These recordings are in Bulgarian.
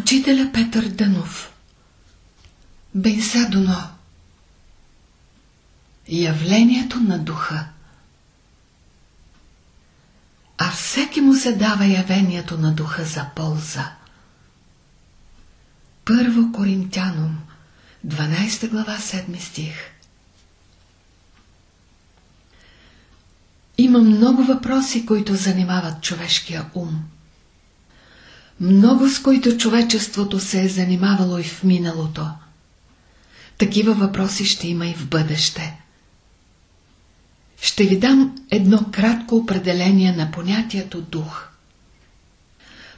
Учителя Петър Дънов Бенсадоно Явлението на духа А всеки му се дава явението на духа за полза. Първо Коринтянум, 12 глава, 7 стих Има много въпроси, които занимават човешкия ум. Много с които човечеството се е занимавало и в миналото. Такива въпроси ще има и в бъдеще. Ще ви дам едно кратко определение на понятието дух.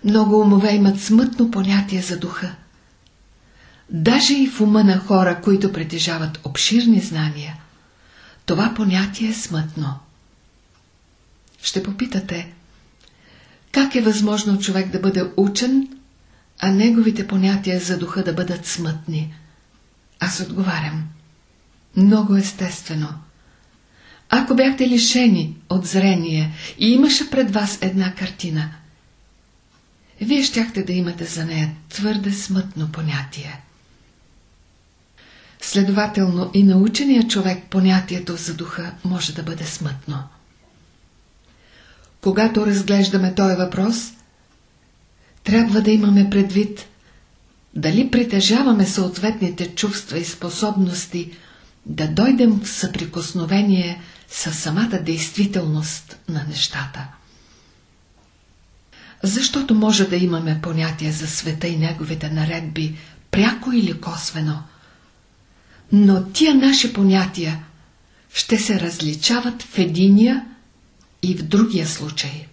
Много умове имат смътно понятие за духа. Даже и в ума на хора, които притежават обширни знания, това понятие е смътно. Ще попитате, как е възможно човек да бъде учен, а неговите понятия за духа да бъдат смътни? Аз отговарям. Много естествено. Ако бяхте лишени от зрение и имаше пред вас една картина, вие щяхте да имате за нея твърде смътно понятие. Следователно и наученият човек понятието за духа може да бъде смътно. Когато разглеждаме този въпрос, трябва да имаме предвид дали притежаваме съответните чувства и способности да дойдем в съприкосновение с самата действителност на нещата. Защото може да имаме понятие за света и неговите наредби, пряко или косвено, но тия наши понятия ще се различават в единия и в другия случай.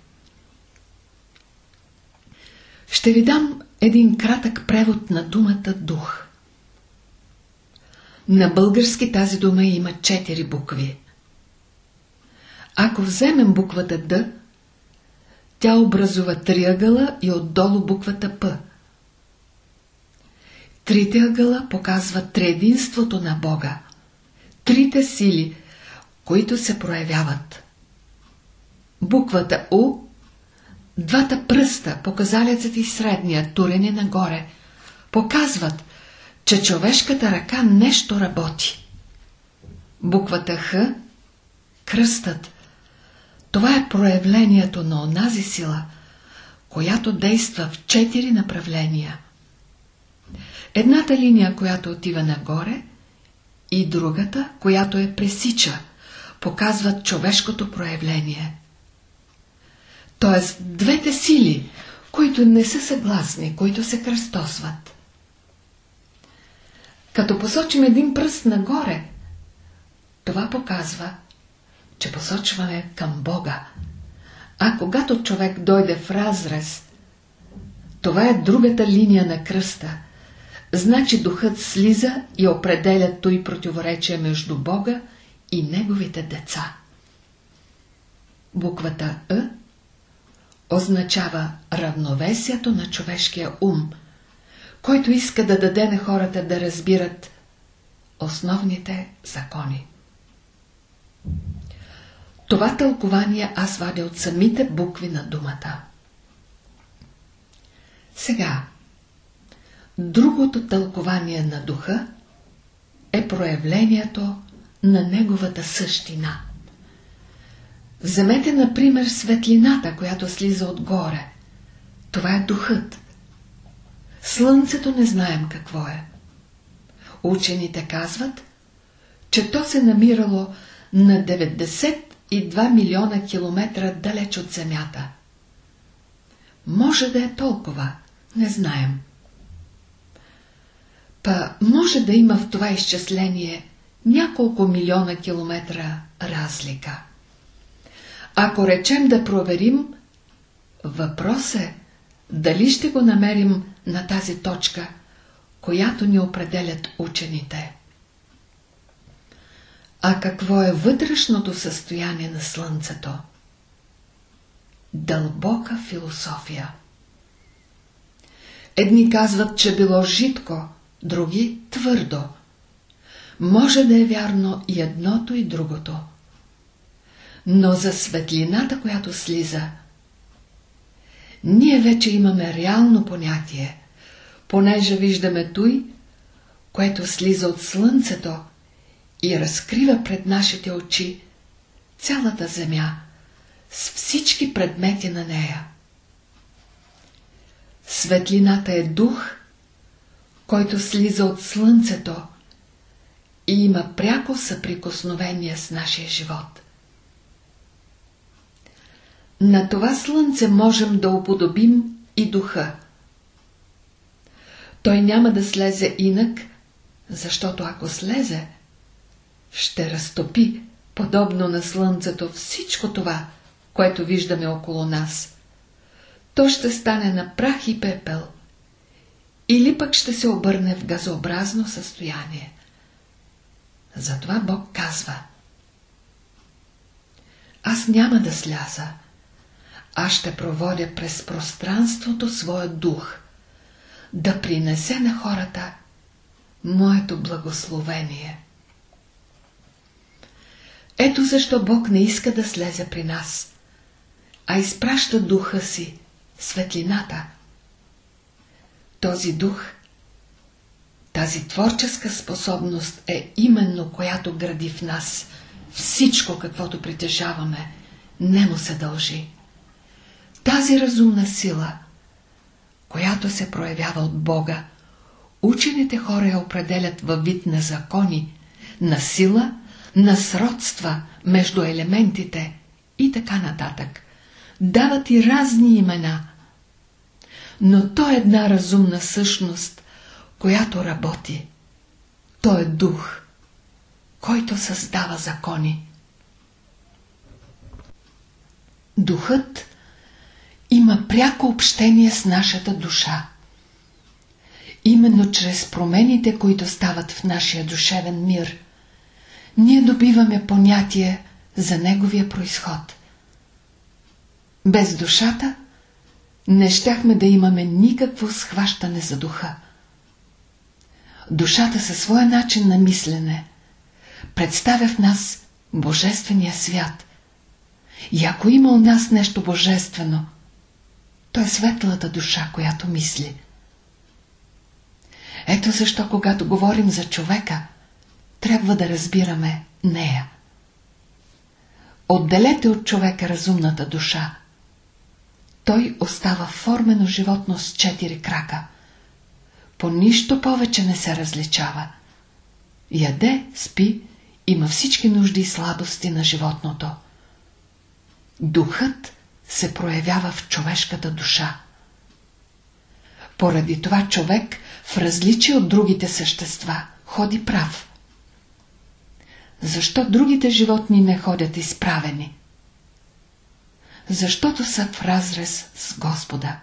Ще ви дам един кратък превод на думата дух. На български тази дума има четири букви. Ако вземем буквата Д, тя образува триъгъла и отдолу буквата П. Трите ъгъла показват триединството на Бога. Трите сили, които се проявяват буквата У, двата пръста, показалецът и средния, турени нагоре, показват, че човешката ръка нещо работи. Буквата Х, кръстът, това е проявлението на онази сила, която действа в четири направления. Едната линия, която отива нагоре, и другата, която е пресича, показват човешкото проявление. Т.е. двете сили, които не са съгласни, които се кръстосват. Като посочим един пръст нагоре, това показва, че посочваме към Бога. А когато човек дойде в разрез, това е другата линия на кръста. Значи духът слиза и определя той противоречие между Бога и неговите деца. Буквата Е означава равновесието на човешкия ум, който иска да даде на хората да разбират основните закони. Това тълкование аз вадя от самите букви на думата. Сега, другото тълкование на духа е проявлението на неговата същина. Вземете, например, светлината, която слиза отгоре. Това е духът. Слънцето не знаем какво е. Учените казват, че то се намирало на 92 милиона километра далеч от Земята. Може да е толкова, не знаем. Па може да има в това изчисление няколко милиона километра разлика. Ако речем да проверим, въпрос е дали ще го намерим на тази точка, която ни определят учените. А какво е вътрешното състояние на Слънцето? Дълбока философия. Едни казват, че било житко, други твърдо. Може да е вярно и едното и другото но за светлината, която слиза, ние вече имаме реално понятие, понеже виждаме той, което слиза от слънцето и разкрива пред нашите очи цялата земя с всички предмети на нея. Светлината е дух, който слиза от слънцето и има пряко съприкосновение с нашия живот. На това слънце можем да уподобим и духа. Той няма да слезе инак, защото ако слезе, ще разтопи, подобно на слънцето, всичко това, което виждаме около нас. То ще стане на прах и пепел, или пък ще се обърне в газообразно състояние. Затова Бог казва Аз няма да сляза, аз ще проводя през пространството своя дух, да принесе на хората моето благословение. Ето защо Бог не иска да слезе при нас, а изпраща духа си, светлината. Този дух, тази творческа способност е именно която гради в нас всичко, каквото притежаваме, не му се дължи. Тази разумна сила, която се проявява от Бога, учените хора я определят във вид на закони, на сила, на сродства между елементите и така нататък. Дават и разни имена. Но то е една разумна същност, която работи. То е дух, който създава закони. Духът има пряко общение с нашата душа. Именно чрез промените, които стават в нашия душевен мир, ние добиваме понятие за неговия происход. Без душата не щяхме да имаме никакво схващане за духа. Душата със своя начин на мислене представя в нас Божествения свят. И ако има у нас нещо божествено, то е светлата душа, която мисли. Ето защо, когато говорим за човека, трябва да разбираме нея. Отделете от човека разумната душа. Той остава формено животно с четири крака. По нищо повече не се различава. Яде, спи, има всички нужди и слабости на животното. Духът се проявява в човешката душа. Поради това човек, в различие от другите същества, ходи прав. Защо другите животни не ходят изправени? Защото са в разрез с Господа.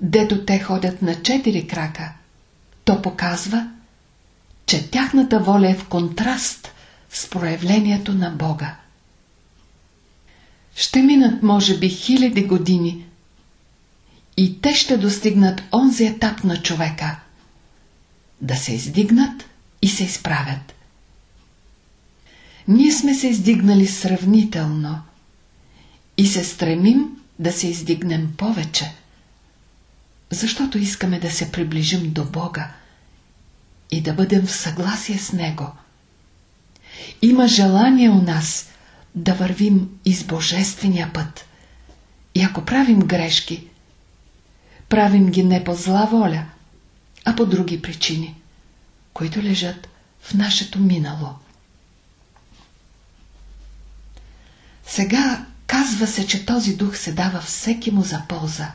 Дето те ходят на четири крака, то показва, че тяхната воля е в контраст с проявлението на Бога. Ще минат, може би, хиляди години. И те ще достигнат онзи етап на човека. Да се издигнат и се изправят. Ние сме се издигнали сравнително. И се стремим да се издигнем повече, защото искаме да се приближим до Бога. И да бъдем в съгласие с Него. Има желание у нас да вървим из Божествения път. И ако правим грешки, правим ги не по зла воля, а по други причини, които лежат в нашето минало. Сега казва се, че този дух се дава всеки му за полза.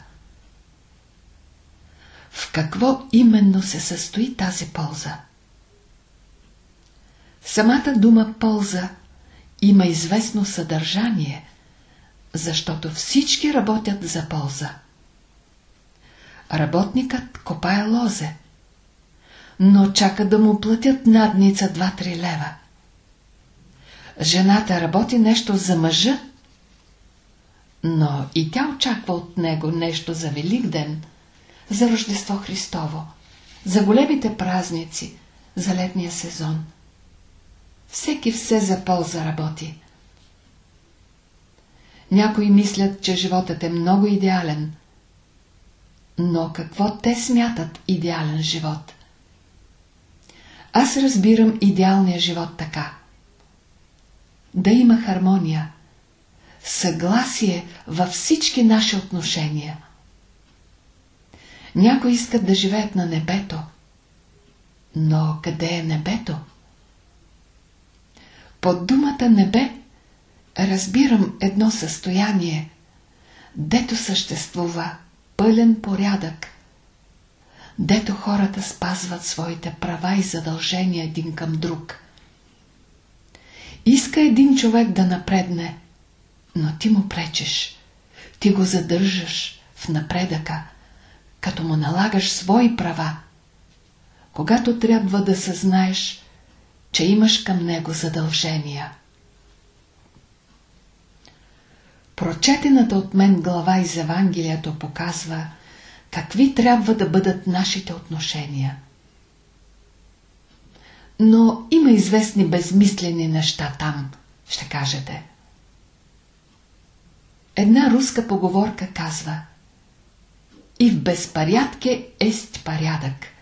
В какво именно се състои тази полза? Самата дума полза има известно съдържание, защото всички работят за полза. Работникът копае лозе, но чака да му платят надница 2-3 лева. Жената работи нещо за мъжа, но и тя очаква от него нещо за Велик ден, за Рождество Христово, за големите празници, за летния сезон. Всеки все за полза работи. Някои мислят, че животът е много идеален, Но какво те смятат идеален живот? Аз разбирам идеалния живот така. Да има хармония, съгласие във всички наши отношения. Някои искат да живеят на небето. Но къде е небето? Под думата небе разбирам едно състояние, дето съществува пълен порядък, дето хората спазват своите права и задължения един към друг. Иска един човек да напредне, но ти му пречеш, ти го задържаш в напредъка, като му налагаш свои права, когато трябва да съзнаеш, че имаш към него задължения. Прочетената от мен глава из Евангелието показва какви трябва да бъдат нашите отношения. Но има известни безмислени неща там, ще кажете. Една руска поговорка казва И в безпорядке ест порядък.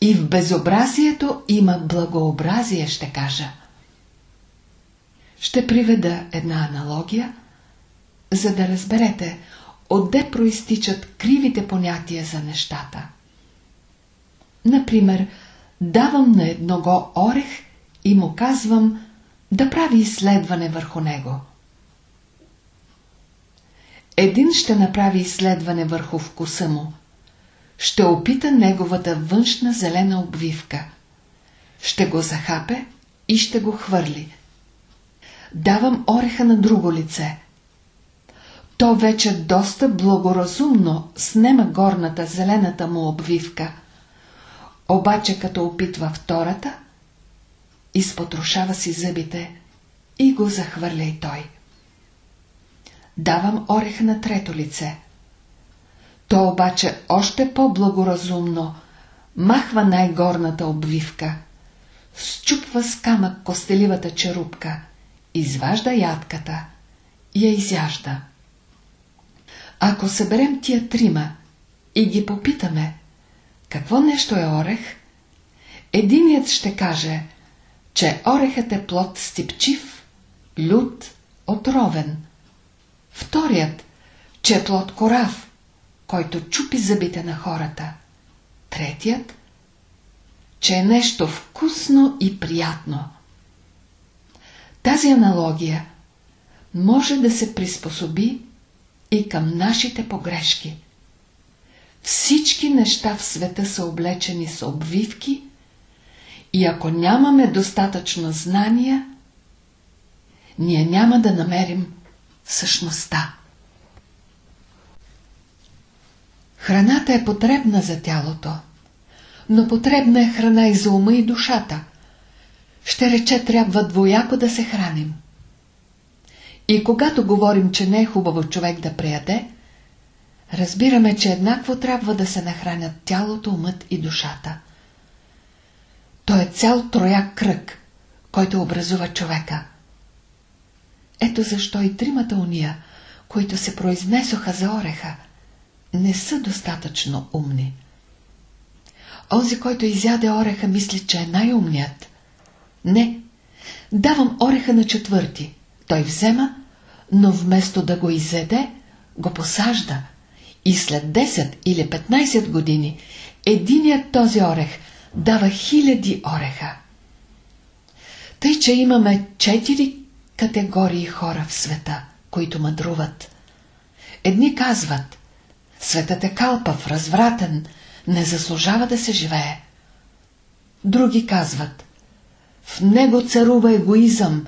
И в безобразието има благообразие, ще кажа. Ще приведа една аналогия, за да разберете отде проистичат кривите понятия за нещата. Например, давам на едного орех и му казвам да прави изследване върху него. Един ще направи изследване върху вкуса му. Ще опита неговата външна зелена обвивка. Ще го захапе и ще го хвърли – давам ореха на друго лице. То вече доста благоразумно снема горната зелената му обвивка. Обаче като опитва втората, изпотрошава си зъбите и го захвърля и той. Давам ореха на трето лице. То обаче още по-благоразумно махва най-горната обвивка, счупва с камък костеливата черупка – изважда ядката и я изяжда. Ако съберем тия трима и ги попитаме, какво нещо е орех, единият ще каже, че орехът е плод стипчив, лют, отровен. Вторият, че е плод корав, който чупи зъбите на хората. Третият, че е нещо вкусно и приятно. Тази аналогия може да се приспособи и към нашите погрешки. Всички неща в света са облечени с обвивки и ако нямаме достатъчно знания, ние няма да намерим същността. Храната е потребна за тялото, но потребна е храна и за ума и душата – ще рече трябва двояко да се храним. И когато говорим, че не е хубаво човек да преяде, разбираме, че еднакво трябва да се нахранят тялото, умът и душата. То е цял трояк кръг, който образува човека. Ето защо и тримата уния, които се произнесоха за ореха, не са достатъчно умни. Онзи, който изяде ореха, мисли, че е най-умният – не, давам ореха на четвърти. Той взема, но вместо да го изеде, го посажда. И след 10 или 15 години единият този орех дава хиляди ореха. Тъй, че имаме четири категории хора в света, които мъдруват. Едни казват, светът е калпав, развратен, не заслужава да се живее. Други казват, в него царува егоизъм.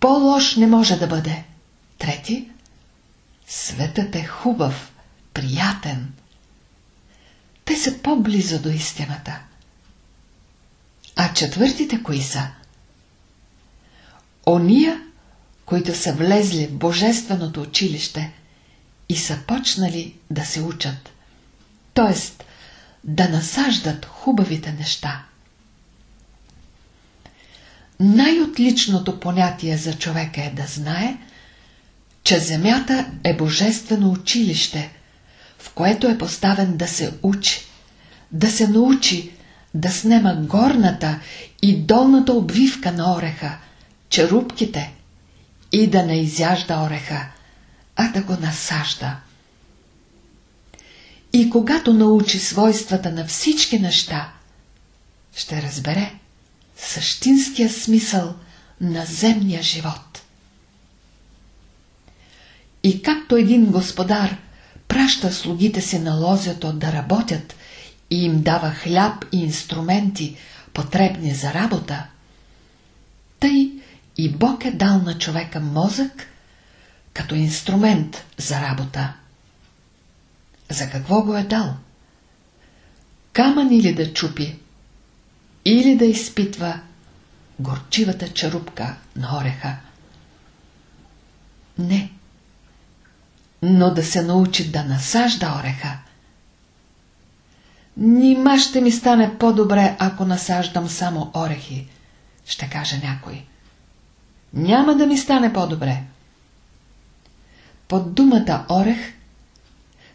По-лош не може да бъде. Трети. Светът е хубав, приятен. Те са по-близо до истината. А четвъртите кои са? Ония, които са влезли в Божественото училище и са почнали да се учат, т.е. да насаждат хубавите неща. Най-отличното понятие за човека е да знае, че земята е божествено училище, в което е поставен да се учи, да се научи да снема горната и долната обвивка на ореха, черупките и да не изяжда ореха, а да го насажда. И когато научи свойствата на всички неща, ще разбере същинския смисъл на земния живот. И както един господар праща слугите си на лозято да работят и им дава хляб и инструменти, потребни за работа, тъй и Бог е дал на човека мозък като инструмент за работа. За какво го е дал? Камън или да чупи, или да изпитва горчивата чарупка на ореха. Не, но да се научи да насажда ореха. Нима ще ми стане по-добре, ако насаждам само орехи, ще каже някой. Няма да ми стане по-добре. Под думата орех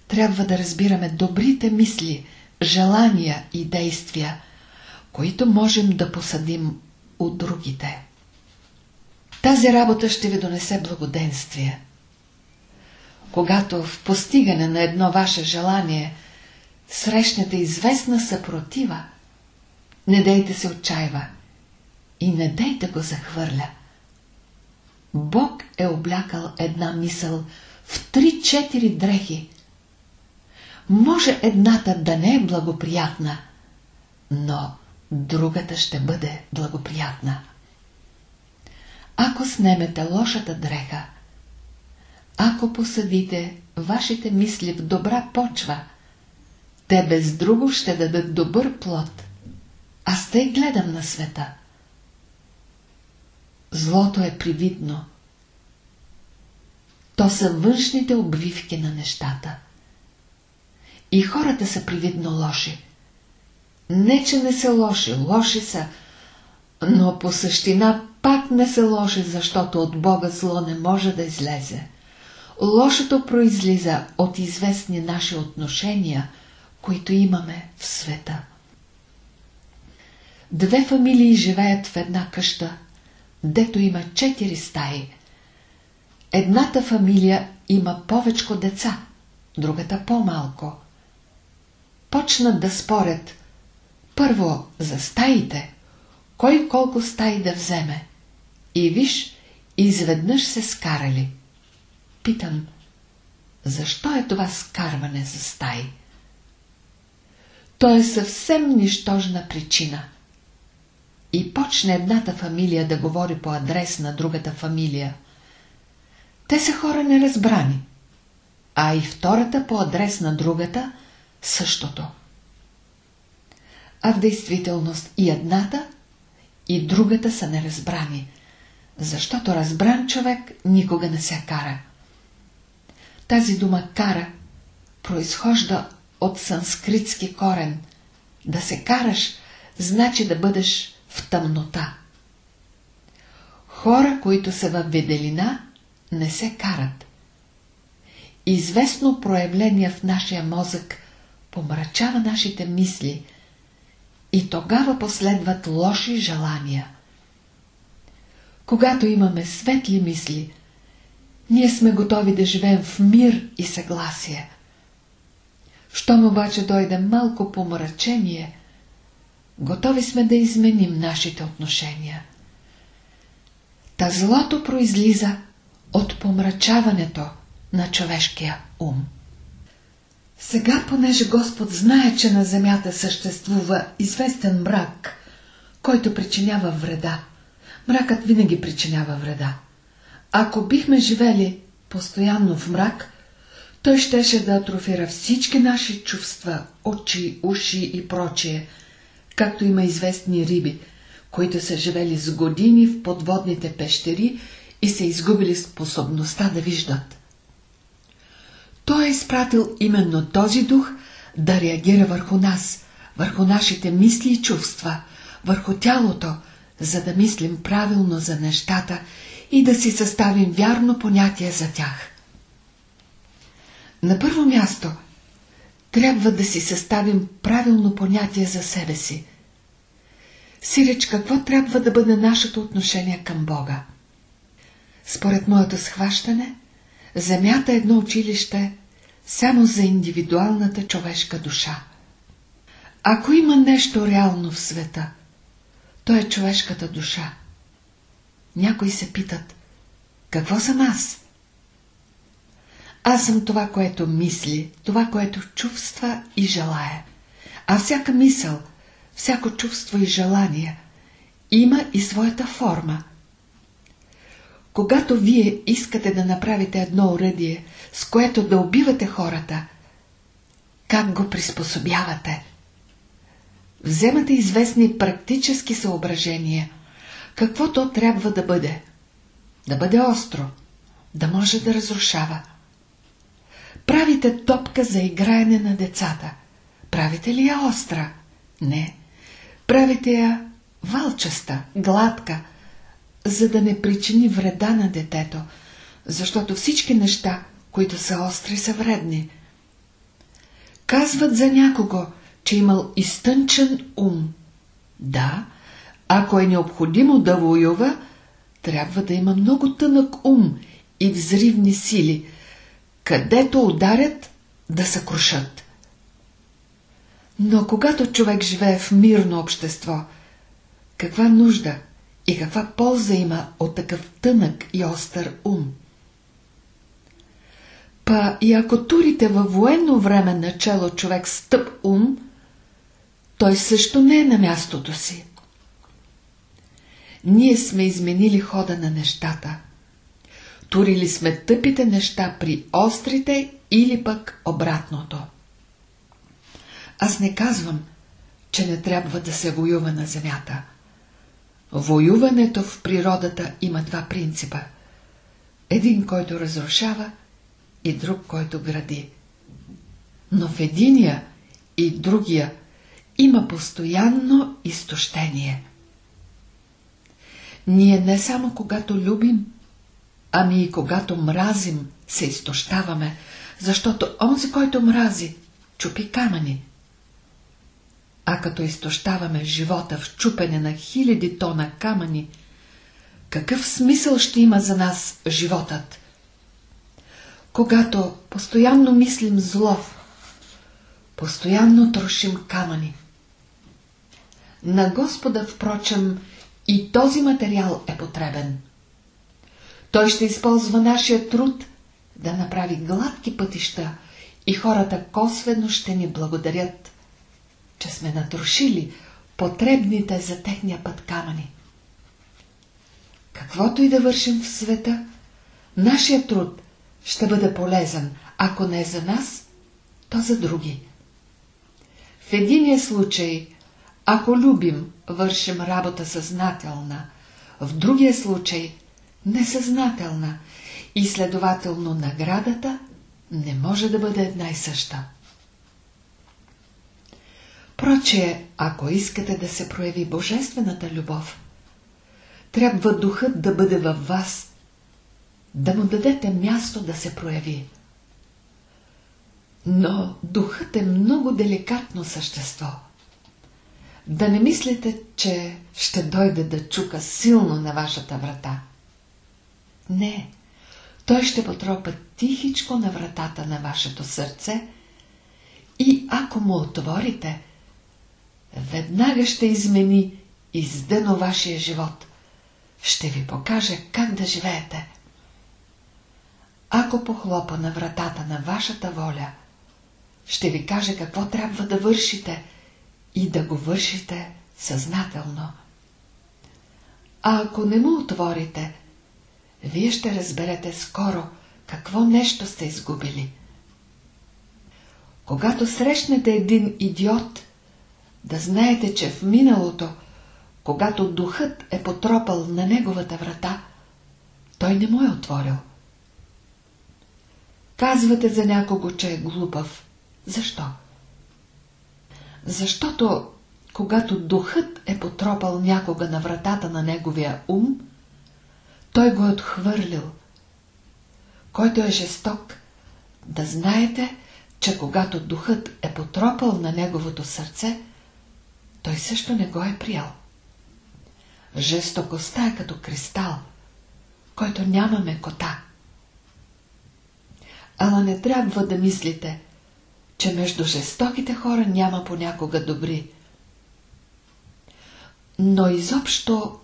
трябва да разбираме добрите мисли, желания и действия, които можем да посадим от другите. Тази работа ще ви донесе благоденствие. Когато в постигане на едно ваше желание срещнете известна съпротива, не дейте се отчаива и не дейте го захвърля. Бог е облякал една мисъл в три-четири дрехи. Може едната да не е благоприятна, но другата ще бъде благоприятна. Ако снемете лошата дреха, ако посадите вашите мисли в добра почва, те без друго ще дадат добър плод. Аз тъй гледам на света. Злото е привидно. То са външните обвивки на нещата. И хората са привидно лоши. Не, че не са лоши, лоши са, но по същина пак не са лоши, защото от Бога зло не може да излезе. Лошото произлиза от известни наши отношения, които имаме в света. Две фамилии живеят в една къща, дето има четири стаи. Едната фамилия има повечко деца, другата по-малко. Почнат да спорят първо за стаите, кой колко стаи да вземе. И виж, изведнъж се скарали. Питам, защо е това скарване за стаи? То е съвсем нищожна причина. И почне едната фамилия да говори по адрес на другата фамилия. Те са хора неразбрани, а и втората по адрес на другата същото. А в действителност и едната, и другата са неразбрани, защото разбран човек никога не се кара. Тази дума кара произхожда от санскритски корен. Да се караш, значи да бъдеш в тъмнота. Хора, които са в виделина, не се карат. Известно проявление в нашия мозък помрачава нашите мисли и тогава последват лоши желания. Когато имаме светли мисли, ние сме готови да живеем в мир и съгласие. Щом обаче дойде малко помрачение, готови сме да изменим нашите отношения. Та злото произлиза от помрачаването на човешкия ум. Сега, понеже Господ знае, че на земята съществува известен мрак, който причинява вреда, мракът винаги причинява вреда. Ако бихме живели постоянно в мрак, той щеше да атрофира всички наши чувства, очи, уши и прочие, както има известни риби, които са живели с години в подводните пещери и са изгубили способността да виждат. Той е изпратил именно този дух да реагира върху нас, върху нашите мисли и чувства, върху тялото, за да мислим правилно за нещата и да си съставим вярно понятие за тях. На първо място, трябва да си съставим правилно понятие за себе си. Сиреч, какво трябва да бъде нашето отношение към Бога? Според моето схващане, Земята е едно училище само за индивидуалната човешка душа. Ако има нещо реално в света, то е човешката душа. Някои се питат, какво съм аз? Аз съм това, което мисли, това, което чувства и желая. А всяка мисъл, всяко чувство и желание има и своята форма. Когато вие искате да направите едно уръдие, с което да убивате хората, как го приспособявате? Вземате известни практически съображения. Какво то трябва да бъде? Да бъде остро, да може да разрушава. Правите топка за играене на децата. Правите ли я остра? Не. Правите я валчаста, гладка, за да не причини вреда на детето, защото всички неща, които са остри, са вредни. Казват за някого, че имал изтънчен ум. Да, ако е необходимо да воюва, трябва да има много тънък ум и взривни сили, където ударят да съкрушат. Но когато човек живее в мирно общество, каква нужда и каква полза има от такъв тънък и остър ум? Па и ако турите във военно време начало човек с тъп ум, той също не е на мястото си. Ние сме изменили хода на нещата. Турили сме тъпите неща при острите или пък обратното. Аз не казвам, че не трябва да се воюва на земята. Воюването в природата има два принципа. Един, който разрушава и друг, който гради. Но в единия и другия има постоянно изтощение. Ние не само когато любим, ами и когато мразим, се изтощаваме, защото онзи, който мрази, чупи камъни. А като изтощаваме живота в чупене на хиляди тона камъни, какъв смисъл ще има за нас животът? Когато постоянно мислим зло, постоянно трошим камъни. На Господа, впрочем, и този материал е потребен. Той ще използва нашия труд да направи гладки пътища и хората косвено ще ни благодарят, че сме натрушили потребните за техния път камъни. Каквото и да вършим в света, нашия труд ще бъде полезен, ако не за нас, то за други. В единия случай ако любим, вършим работа съзнателна, в другия случай несъзнателна и следователно наградата не може да бъде една и съща. Проче, ако искате да се прояви божествената любов, трябва духът да бъде във вас, да му дадете място да се прояви. Но духът е много деликатно същество – да не мислите, че ще дойде да чука силно на вашата врата. Не, той ще потропа тихичко на вратата на вашето сърце и ако му отворите, веднага ще измени издъно вашия живот. Ще ви покаже как да живеете. Ако похлопа на вратата на вашата воля, ще ви каже какво трябва да вършите – и да го вършите съзнателно. А ако не му отворите, вие ще разберете скоро какво нещо сте изгубили. Когато срещнете един идиот, да знаете, че в миналото, когато духът е потропал на неговата врата, той не му е отворил. Казвате за някого, че е глупав. Защо? Защото когато духът е потропал някога на вратата на неговия ум, той го е отхвърлил. Който е жесток, да знаете, че когато духът е потропал на неговото сърце, той също не го е приял. Жестокостта е като кристал, който няма мекота. Ала не трябва да мислите, че между жестоките хора няма понякога добри. Но изобщо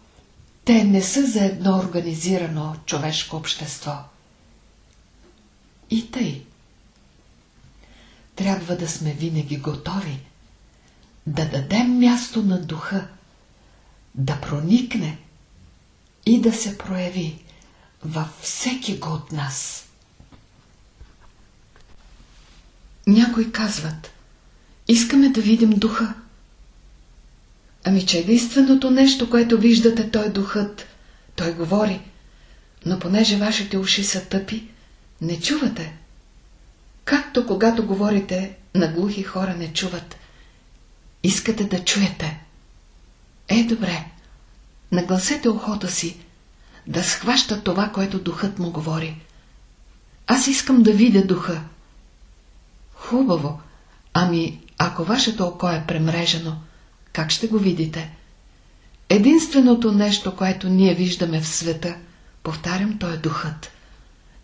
те не са за едно организирано човешко общество. И тъй. Трябва да сме винаги готови да дадем място на духа, да проникне и да се прояви във всеки го от нас. Някои казват, искаме да видим духа. Ами че единственото нещо, което виждате, той е духът. Той говори. Но понеже вашите уши са тъпи, не чувате. Както когато говорите, на глухи хора не чуват. Искате да чуете. Е, добре. Нагласете ухото си, да схваща това, което духът му говори. Аз искам да видя духа. Хубаво. Ами, ако вашето око е премрежено, как ще го видите? Единственото нещо, което ние виждаме в света, повтарям, то е духът.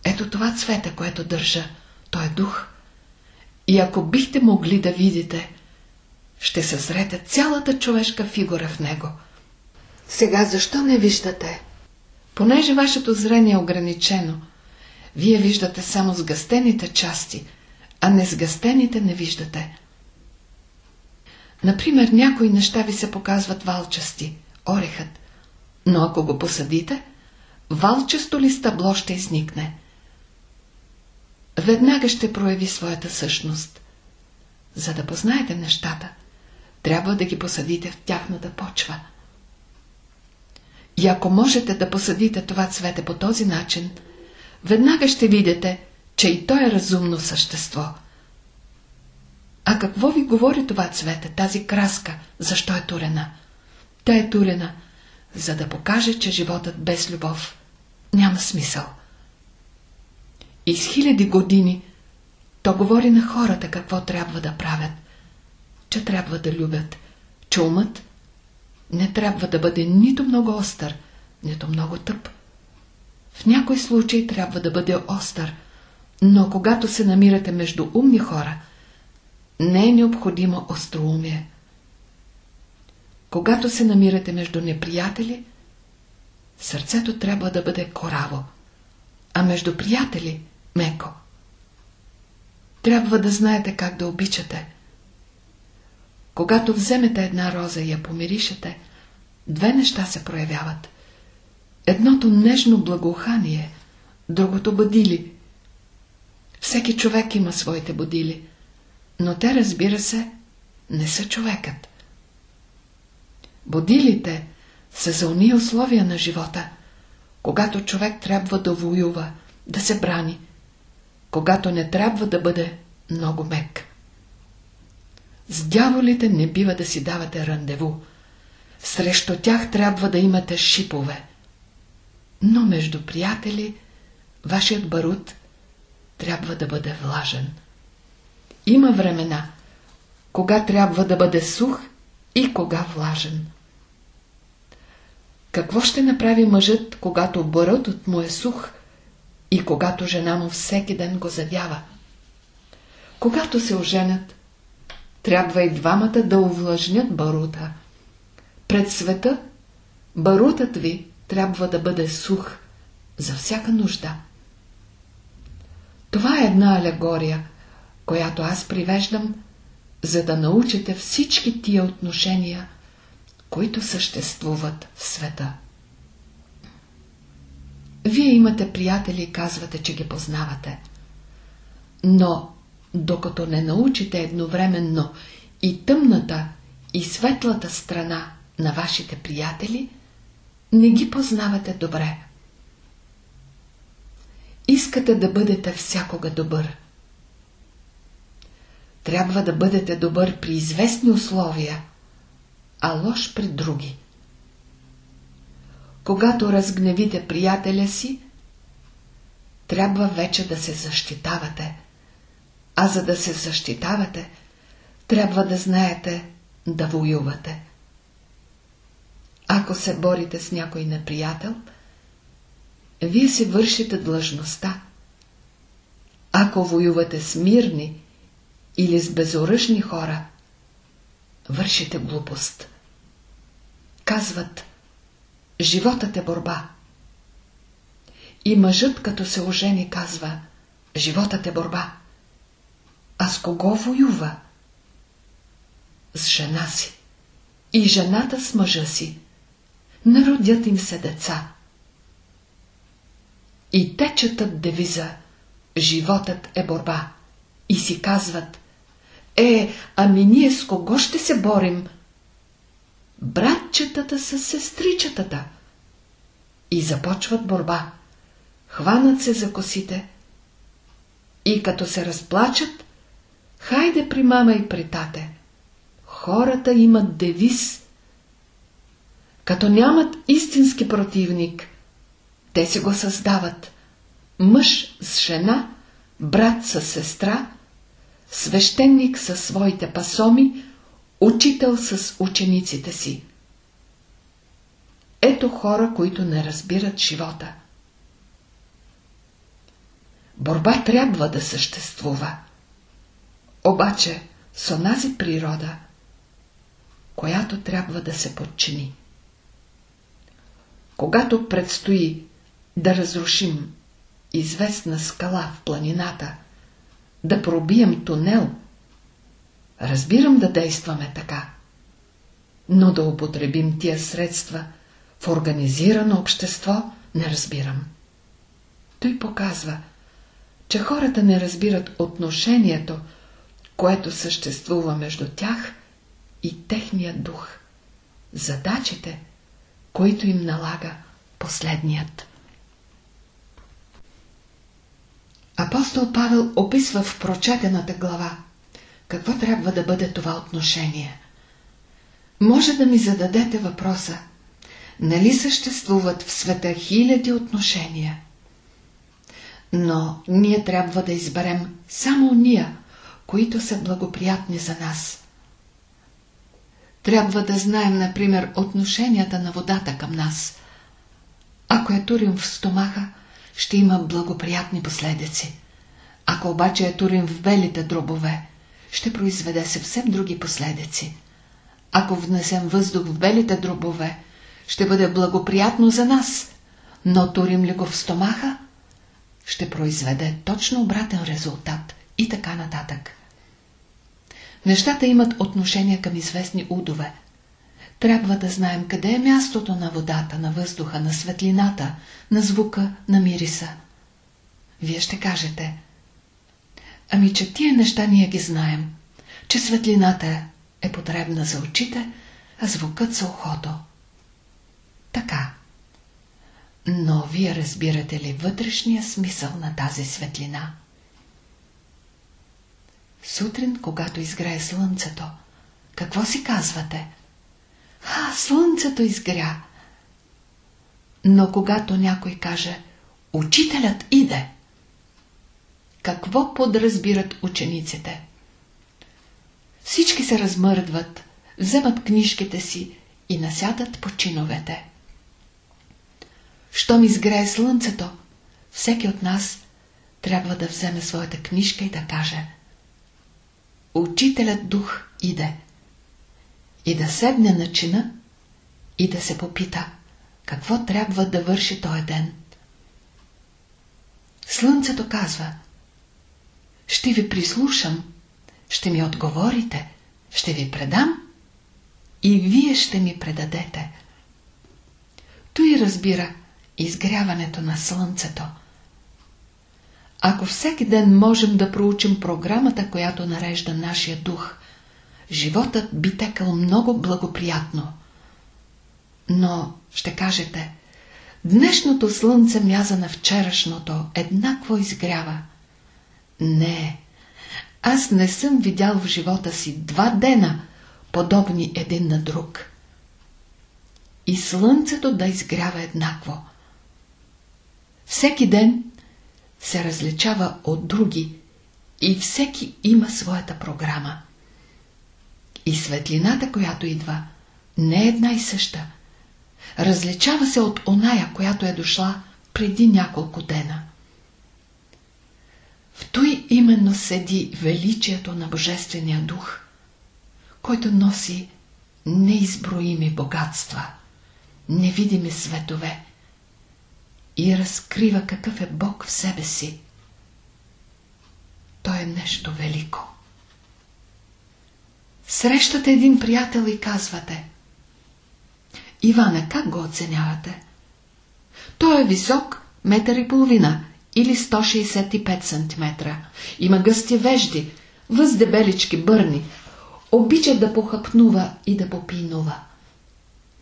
Ето това цвете, което държа, то е дух. И ако бихте могли да видите, ще съзрете цялата човешка фигура в него. Сега защо не виждате? Понеже вашето зрение е ограничено, вие виждате само сгъстените части, а несгъстените не виждате. Например, някои неща ви се показват валчасти, орехът, но ако го посадите, валчасто ли стъбло ще изникне. Веднага ще прояви своята същност. За да познаете нещата, трябва да ги посадите в тяхната почва. И ако можете да посадите това цвете по този начин, веднага ще видите, че и то е разумно същество. А какво ви говори това цвете, тази краска, защо е турена? Та е турена, за да покаже, че животът без любов няма смисъл. И с хиляди години то говори на хората какво трябва да правят, че трябва да любят, че умът не трябва да бъде нито много остър, нито много тъп. В някой случай трябва да бъде остър, но когато се намирате между умни хора, не е необходимо остроумие. Когато се намирате между неприятели, сърцето трябва да бъде кораво, а между приятели – меко. Трябва да знаете как да обичате. Когато вземете една роза и я помиришете, две неща се проявяват. Едното нежно благоухание, другото бъдили. Всеки човек има своите будили, но те, разбира се, не са човекът. Будилите са за уния условия на живота, когато човек трябва да воюва, да се брани, когато не трябва да бъде много мек. С дяволите не бива да си давате рандеву. Срещу тях трябва да имате шипове. Но между приятели, вашият барут трябва да бъде влажен. Има времена, кога трябва да бъде сух и кога влажен. Какво ще направи мъжът, когато барутът му е сух и когато жена му всеки ден го завява? Когато се оженят, трябва и двамата да увлажнят барута. Пред света барутът ви трябва да бъде сух за всяка нужда. Това е една алегория, която аз привеждам, за да научите всички тия отношения, които съществуват в света. Вие имате приятели и казвате, че ги познавате. Но докато не научите едновременно и тъмната, и светлата страна на вашите приятели, не ги познавате добре. Искате да бъдете всякога добър. Трябва да бъдете добър при известни условия, а лош при други. Когато разгневите приятеля си, трябва вече да се защитавате – А за да се защитавате, трябва да знаете да воювате. Ако се борите с някой неприятел, вие си вършите длъжността. Ако воювате с мирни или с безоръжни хора, вършите глупост. Казват, животът е борба. И мъжът, като се ожени, казва, животът е борба. А с кого воюва? С жена си. И жената с мъжа си. Народят им се деца. И те четат девиза Животът е борба. И си казват Е, ами ние с кого ще се борим? Братчетата с сестричетата. И започват борба. Хванат се за косите. И като се разплачат, хайде при мама и при тате. Хората имат девиз. Като нямат истински противник, те си го създават. Мъж с жена, брат с сестра, свещеник със своите пасоми, учител с учениците си. Ето хора, които не разбират живота. Борба трябва да съществува. Обаче с онази природа, която трябва да се подчини. Когато предстои да разрушим известна скала в планината, да пробием тунел, разбирам да действаме така, но да употребим тия средства в организирано общество не разбирам. Той показва, че хората не разбират отношението, което съществува между тях и техния дух, задачите, които им налага последният. Апостол Павел описва в прочетената глава какво трябва да бъде това отношение. Може да ми зададете въпроса, нали съществуват в света хиляди отношения? Но ние трябва да изберем само уния, които са благоприятни за нас. Трябва да знаем, например, отношенията на водата към нас. Ако я турим в стомаха, ще има благоприятни последици. Ако обаче я турим в белите дробове, ще произведе съвсем други последици. Ако внесем въздух в белите дробове, ще бъде благоприятно за нас, но турим ли го в стомаха, ще произведе точно обратен резултат и така нататък. Нещата имат отношение към известни удове. Трябва да знаем къде е мястото на водата, на въздуха, на светлината, на звука, на мириса. Вие ще кажете, ами че тия неща ние ги знаем, че светлината е потребна за очите, а звукът за ухото. Така. Но вие разбирате ли вътрешния смисъл на тази светлина? Сутрин, когато изгрее слънцето, какво си казвате? А, слънцето изгря. Но когато някой каже, учителят иде, какво подразбират учениците? Всички се размърдват, вземат книжките си и насядат по чиновете. Щом изгрее слънцето, всеки от нас трябва да вземе своята книжка и да каже Учителят дух иде. И да седне на чина и да се попита какво трябва да върши този ден. Слънцето казва Ще ви прислушам, ще ми отговорите, ще ви предам и вие ще ми предадете. Той разбира изгряването на слънцето. Ако всеки ден можем да проучим програмата, която нарежда нашия дух, животът би текал много благоприятно. Но ще кажете, днешното слънце мяза на вчерашното еднакво изгрява. Не, аз не съм видял в живота си два дена, подобни един на друг. И слънцето да изгрява еднакво. Всеки ден се различава от други и всеки има своята програма. И светлината, която идва, не е една и съща. Различава се от оная, която е дошла преди няколко дена. В той именно седи величието на Божествения дух, който носи неизброими богатства, невидими светове и разкрива какъв е Бог в себе си. Той е нещо велико. Срещате един приятел и казвате Ивана, как го оценявате? Той е висок, метър и половина или 165 см. Има гъсти вежди, въздебелички бърни. Обича да похъпнува и да попинува.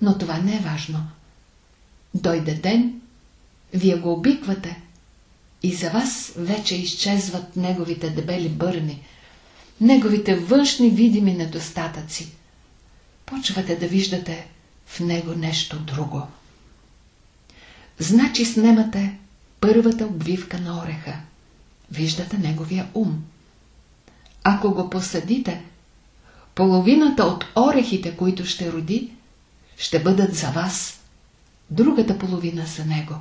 Но това не е важно. Дойде ден, вие го обиквате и за вас вече изчезват неговите дебели бърни, неговите външни видими недостатъци. Почвате да виждате в него нещо друго. Значи снемате първата обвивка на ореха. Виждате неговия ум. Ако го посадите, половината от орехите, които ще роди, ще бъдат за вас, другата половина за него.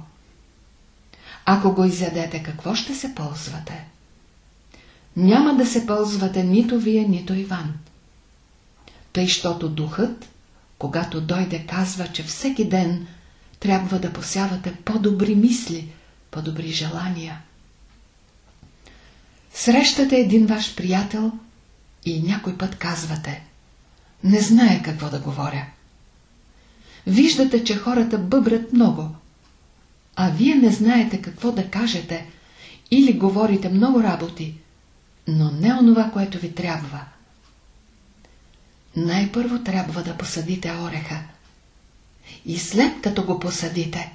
Ако го изядете, какво ще се ползвате? Няма да се ползвате нито вие, нито Иван. Тъй, щото духът, когато дойде, казва, че всеки ден трябва да посявате по-добри мисли, по-добри желания. Срещате един ваш приятел и някой път казвате Не знае какво да говоря. Виждате, че хората бъбрат много, а вие не знаете какво да кажете или говорите много работи, но не онова, което ви трябва. Най-първо трябва да посадите ореха. И след като го посадите,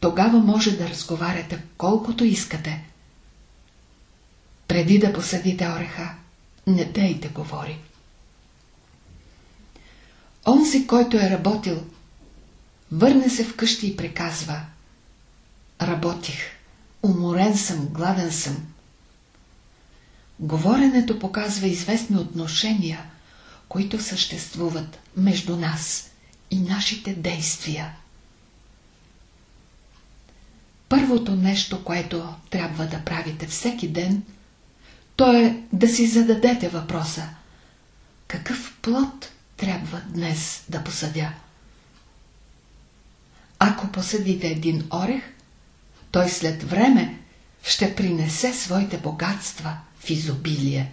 тогава може да разговаряте колкото искате. Преди да посадите ореха, не дейте говори. Онзи, който е работил, върне се вкъщи и приказва. Работих, уморен съм, гладен съм. Говоренето показва известни отношения, които съществуват между нас и нашите действия. Първото нещо, което трябва да правите всеки ден, то е да си зададете въпроса какъв плод трябва днес да посадя? Ако посадите един орех, той след време ще принесе своите богатства в изобилие.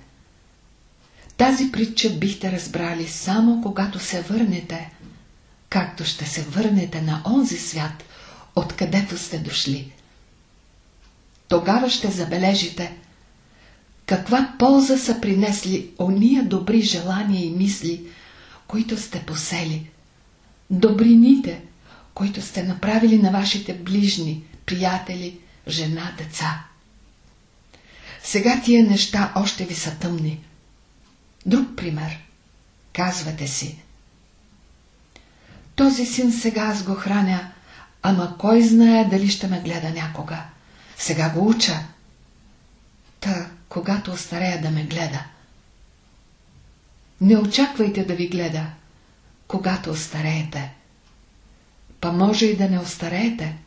Тази притча бихте разбрали само когато се върнете, както ще се върнете на онзи свят, откъдето сте дошли. Тогава ще забележите, каква полза са принесли ония добри желания и мисли, които сте посели, добрините, които сте направили на вашите ближни, приятели, жена, деца. Сега тия неща още ви са тъмни. Друг пример. Казвате си. Този син сега аз го храня, ама кой знае дали ще ме гледа някога. Сега го уча. Та, когато остарея да ме гледа. Не очаквайте да ви гледа, когато остареете. Па може и да не остареете.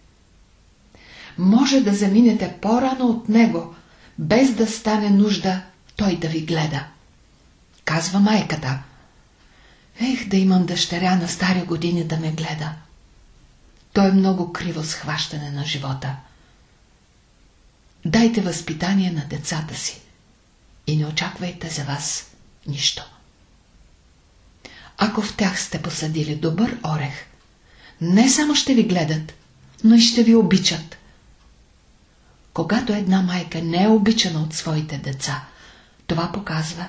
Може да заминете по-рано от него, без да стане нужда той да ви гледа. Казва майката. Ех, да имам дъщеря на стари години да ме гледа. Той е много криво схващане на живота. Дайте възпитание на децата си и не очаквайте за вас нищо. Ако в тях сте посадили добър орех, не само ще ви гледат, но и ще ви обичат. Когато една майка не е обичана от своите деца, това показва,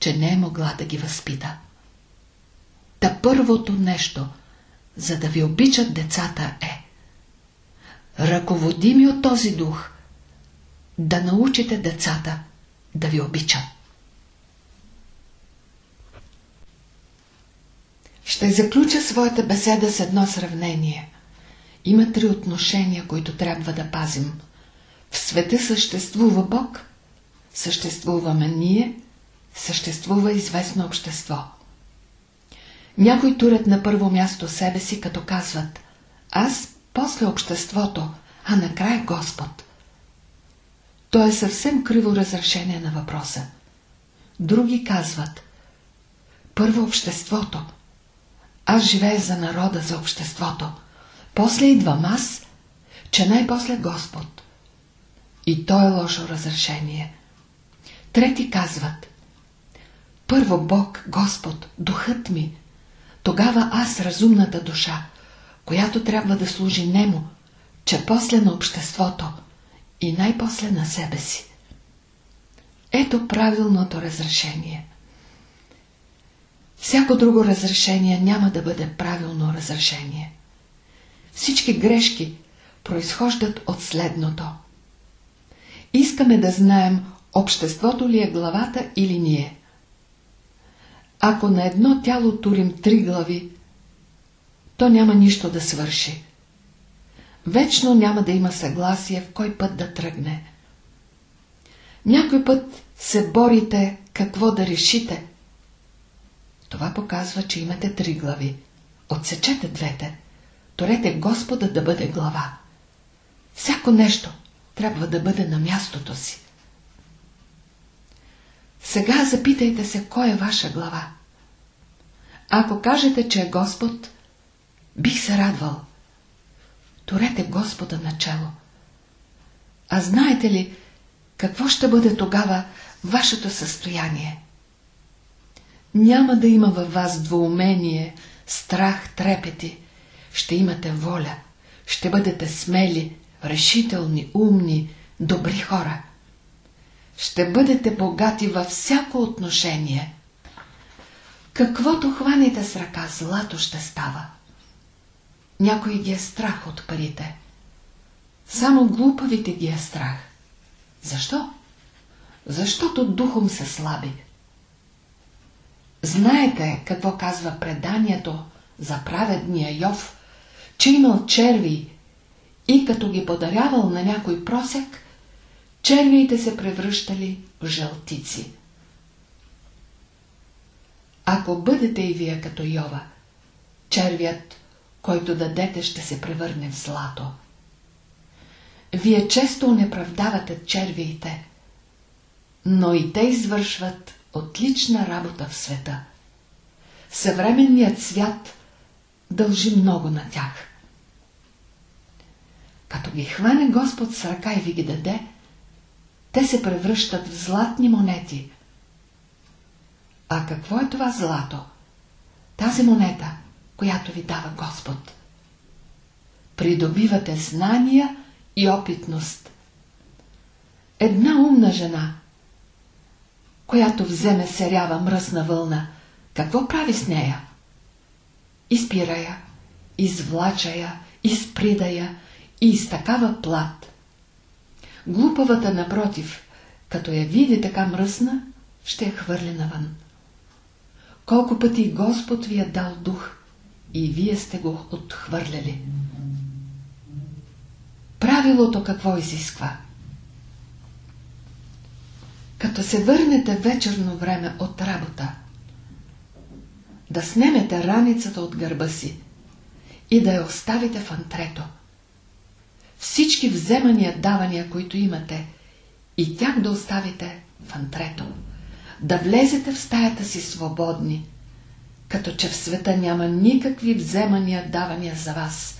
че не е могла да ги възпита. Та първото нещо, за да ви обичат децата е ръководими от този дух, да научите децата да ви обичат. Ще заключа своята беседа с едно сравнение. Има три отношения, които трябва да пазим. В света съществува Бог, съществуваме ние, съществува известно общество. Някои турят на първо място себе си, като казват Аз после обществото, а накрая Господ. То е съвсем криво разрешение на въпроса. Други казват Първо обществото. Аз живея за народа, за обществото. После идвам аз, че най-после Господ. И то е лошо разрешение. Трети казват Първо Бог, Господ, духът ми, тогава аз, разумната душа, която трябва да служи нему, че после на обществото и най-после на себе си. Ето правилното разрешение. Всяко друго разрешение няма да бъде правилно разрешение. Всички грешки произхождат от следното. Искаме да знаем обществото ли е главата или ние. Ако на едно тяло турим три глави, то няма нищо да свърши. Вечно няма да има съгласие в кой път да тръгне. Някой път се борите какво да решите. Това показва, че имате три глави. Отсечете двете. Торете Господа да бъде глава. Всяко нещо трябва да бъде на мястото си. Сега запитайте се, кой е ваша глава. Ако кажете, че е Господ, бих се радвал. Торете Господа начало. А знаете ли, какво ще бъде тогава вашето състояние? Няма да има във вас двоумение, страх, трепети. Ще имате воля. Ще бъдете смели, решителни, умни, добри хора. Ще бъдете богати във всяко отношение. Каквото хваните с ръка, злато ще става. Някой ги е страх от парите. Само глупавите ги е страх. Защо? Защото духом са слаби. Знаете какво казва преданието за праведния Йов, че имал черви и като ги подарявал на някой просяк, червиите се превръщали в жълтици. Ако бъдете и вие като Йова, червият, който дадете, ще се превърне в злато. Вие често неправдавате червиите, но и те извършват отлична работа в света. Съвременният свят дължи много на тях. Като ги хване Господ с ръка и ви ги даде, те се превръщат в златни монети. А какво е това злато? Тази монета, която ви дава Господ. Придобивате знания и опитност. Една умна жена, която вземе серява мръсна вълна, какво прави с нея? Изпира я, извлача я, изприда я и изтакава плат. Глупавата, напротив, като я види така мръсна, ще я хвърли навън. Колко пъти Господ ви е дал дух и вие сте го отхвърляли. Правилото какво изисква? Като се върнете вечерно време от работа, да снемете раницата от гърба си и да я оставите в антрето. Всички вземания, давания, които имате, и тях да оставите в антрето. Да влезете в стаята си свободни, като че в света няма никакви вземания, давания за вас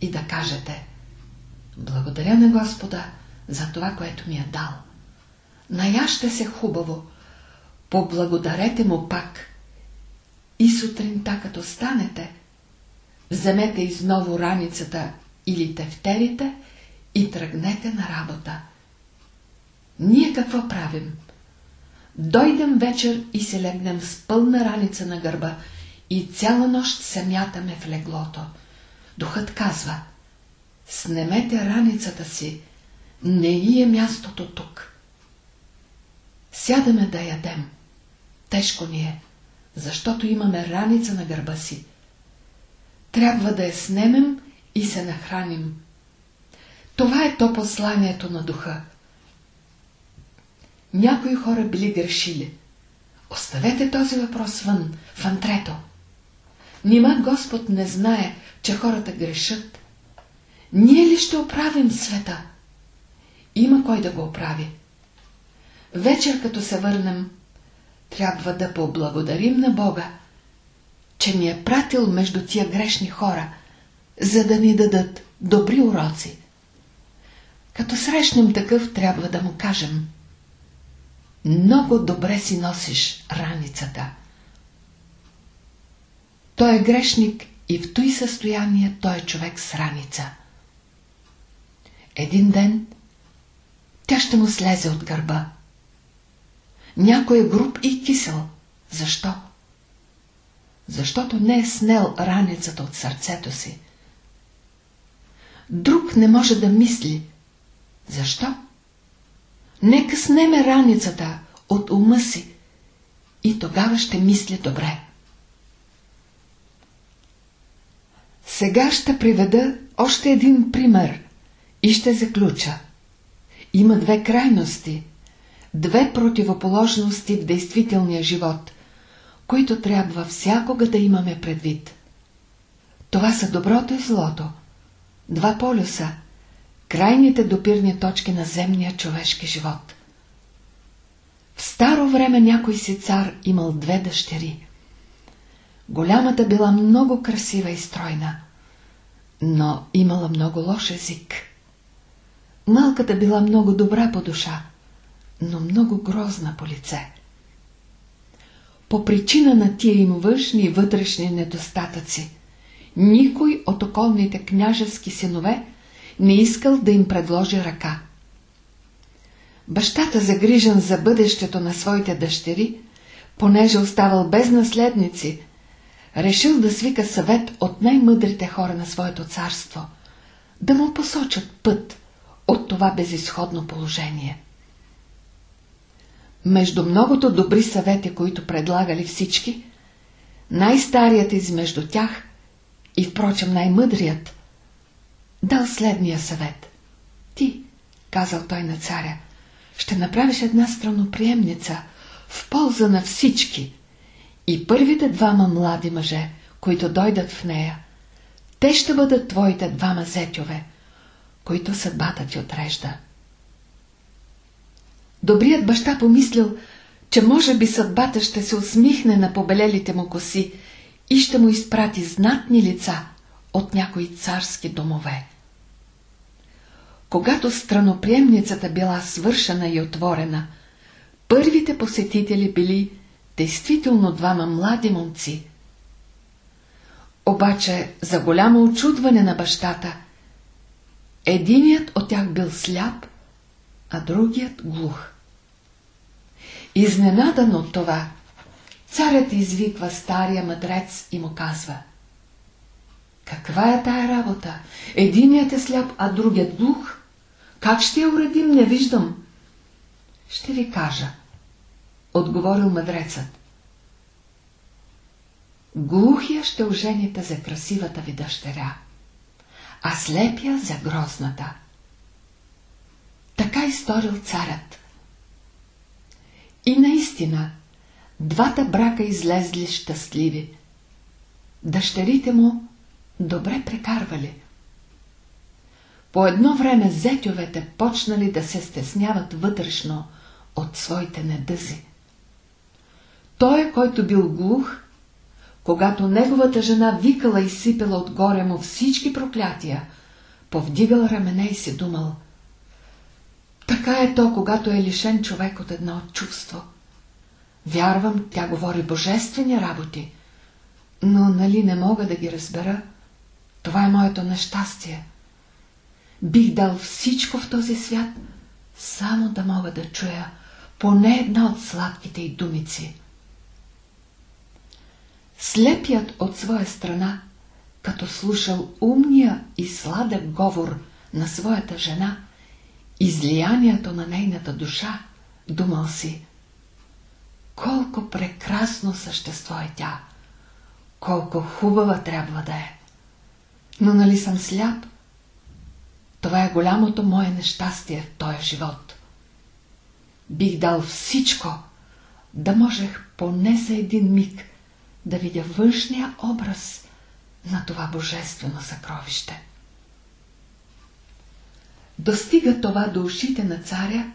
и да кажете Благодаря на Господа за това, което ми е дал. Наяще се хубаво, поблагодарете му пак и сутринта, като станете, вземете изново раницата или тефтерите и тръгнете на работа. Ние какво правим? Дойдем вечер и се легнем с пълна раница на гърба и цяла нощ се мятаме в леглото. Духът казва, снемете раницата си, не и е мястото тук. Сядаме да ядем. Тежко ни е, защото имаме раница на гърба си. Трябва да я снемем и се нахраним. Това е то посланието на духа. някои хора били грешили. Оставете този въпрос вън, в антрето. Нима Господ не знае, че хората грешат. Ние ли ще оправим света? Има кой да го оправи. Вечер, като се върнем, трябва да поблагодарим на Бога, че ни е пратил между тия грешни хора, за да ни дадат добри уроци. Като срещнем такъв, трябва да му кажем Много добре си носиш раницата. Той е грешник и в той състояние той е човек с раница. Един ден тя ще му слезе от гърба. Някой е груб и кисел. Защо? Защото не е снел раницата от сърцето си. Друг не може да мисли. Защо? Нека снеме раницата от ума си и тогава ще мисли добре. Сега ще приведа още един пример и ще заключа. Има две крайности, две противоположности в действителния живот, които трябва всякога да имаме предвид. Това са доброто и злото, два полюса, крайните допирни точки на земния човешки живот. В старо време някой си цар имал две дъщери. Голямата била много красива и стройна, но имала много лош език. Малката била много добра по душа, но много грозна по лице. По причина на тия им външни и вътрешни недостатъци, никой от околните княжески синове не искал да им предложи ръка. Бащата, загрижен за бъдещето на своите дъщери, понеже оставал без наследници, решил да свика съвет от най-мъдрите хора на своето царство, да му посочат път от това безисходно положение. Между многото добри съвети, които предлагали всички, най-старият измежду тях и впрочем най-мъдрият, дал следния съвет. Ти, казал той на царя, ще направиш една страноприемница в полза на всички и първите двама млади мъже, които дойдат в нея, те ще бъдат твоите двама зетьове, които съдбата ти отрежда. Добрият баща помислил, че може би съдбата ще се усмихне на побелелите му коси и ще му изпрати знатни лица от някои царски домове. Когато страноприемницата била свършена и отворена, първите посетители били действително двама млади момци. Обаче, за голямо очудване на бащата, единият от тях бил сляп, а другият глух. Изненадан от това, царят извиква стария мъдрец и му казва Каква е тая работа? Единият е сляп, а другият глух? Как ще я уредим, не виждам. Ще ви кажа, отговорил мъдрецът. Глухия ще ожените за красивата ви дъщеря, а слепия за грозната. Така и сторил царят. И наистина, двата брака излезли щастливи. Дъщерите му добре прекарвали. По едно време зетьовете почнали да се стесняват вътрешно от своите недъзи. Той, който бил глух, когато неговата жена викала и сипела отгоре му всички проклятия, повдигал рамене и си думал – така е то, когато е лишен човек от едно чувство. Вярвам, тя говори божествени работи, но нали не мога да ги разбера. Това е моето нещастие. Бих дал всичко в този свят, само да мога да чуя поне една от сладките й думици. Слепият от своя страна, като слушал умния и сладък говор на своята жена, излиянието на нейната душа, думал си, колко прекрасно същество е тя, колко хубава трябва да е. Но нали съм сляп? Това е голямото мое нещастие в този живот. бих дал всичко, да можех поне за един миг да видя външния образ на това божествено съкровище. Достига това до ушите на царя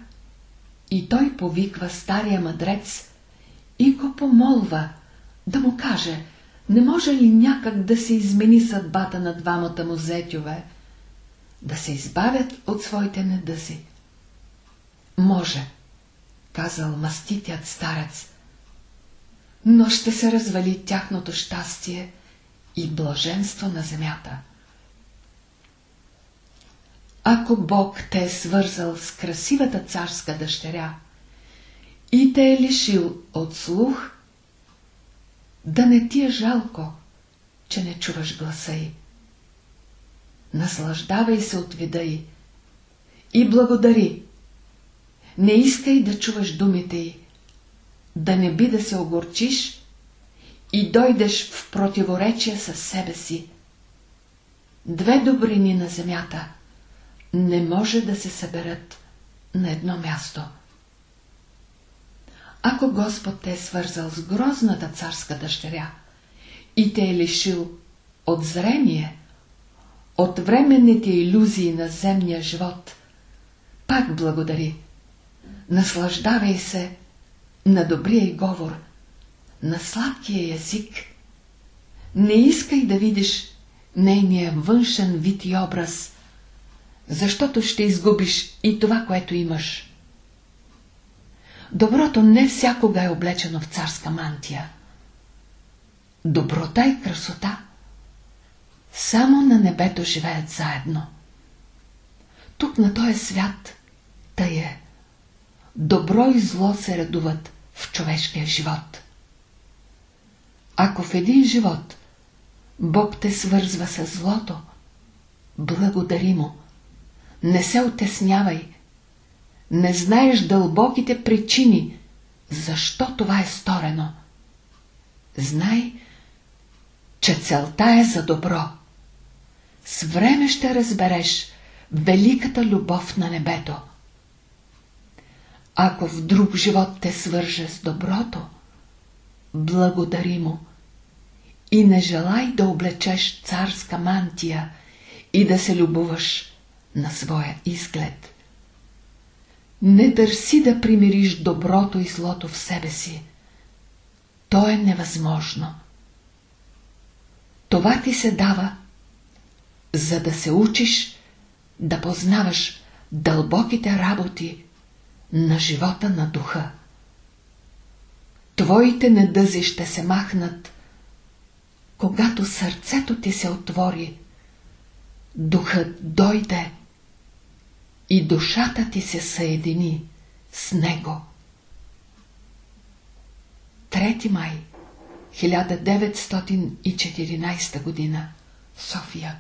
и той повиква стария мъдрец и го помолва да му каже, не може ли някак да се измени съдбата на двамата му зетюве, да се избавят от своите недъзи. Може, казал маститият старец, но ще се развали тяхното щастие и блаженство на земята. Ако Бог те е свързал с красивата царска дъщеря и те е лишил от слух, да не ти е жалко, че не чуваш гласа й. Наслаждавай се от вида й и благодари. Не искай да чуваш думите й, да не би да се огорчиш и дойдеш в противоречие с себе си. Две добрини на земята не може да се съберат на едно място. Ако Господ те е свързал с грозната царска дъщеря и те е лишил от зрение, от временните иллюзии на земния живот, пак благодари. Наслаждавай се на добрия говор, на сладкия език. Не искай да видиш нейния външен вид и образ, защото ще изгубиш и това, което имаш. Доброто не всякога е облечено в царска мантия. Доброта и красота само на небето живеят заедно. Тук на този свят тъй е. Добро и зло се редуват в човешкия живот. Ако в един живот Бог те свързва с злото, благодари му. Не се отеснявай. Не знаеш дълбоките причини, защо това е сторено. Знай, че целта е за добро. С време ще разбереш великата любов на небето. Ако в друг живот те свърже с доброто, благодари му и не желай да облечеш царска мантия и да се любуваш на своя изглед. Не търси да примириш доброто и злото в себе си. То е невъзможно. Това ти се дава, за да се учиш да познаваш дълбоките работи на живота на духа. Твоите недъзи ще се махнат, когато сърцето ти се отвори, духът дойде и душата ти се съедини с него. 3 май 1914 година София